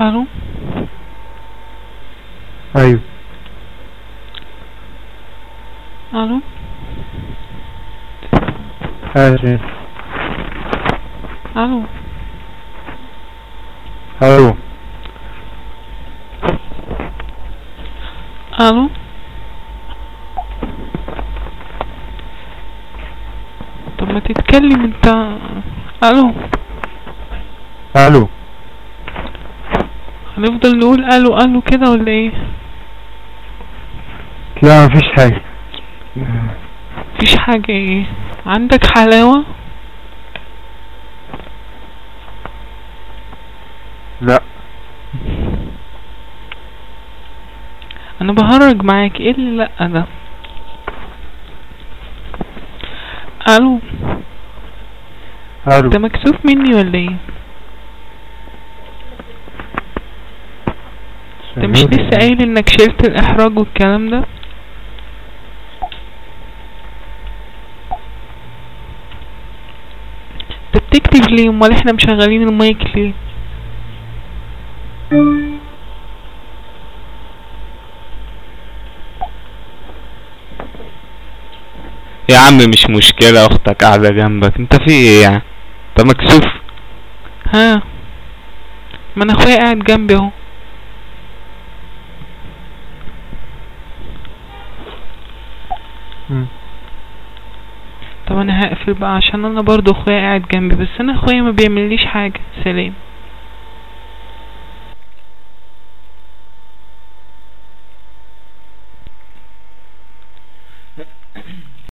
ألو أيوه ألو أهلا ألو ألو ألو طب ما تتكلم انت ألو ألو هنفضل نقول ألو ألو كده ولا إيه؟ لا مفيش حاجة. مفيش حاجة إيه؟ عندك حلاوة؟ لا. أنا بهرج معاك. إيه اللي لأ ده؟ ألو؟ ألو. انت مكسوف مني ولا إيه؟ انت مش لسه قايل انك شلت الاحراج والكلام ده؟ انت بتكتب ليه؟ امال إحنا مشغلين المايك ليه؟ يا عم مش مشكلة أختك قاعدة جنبك. انت في إيه يعني؟ انت مكسوف؟ ها؟ ما أنا اخويا قاعد جنبي اهو. طب أنا هقفل بقى عشان أنا برضو أخويا قاعد جنبي بس أنا أخويا ما بيعمليش حاجة سلام.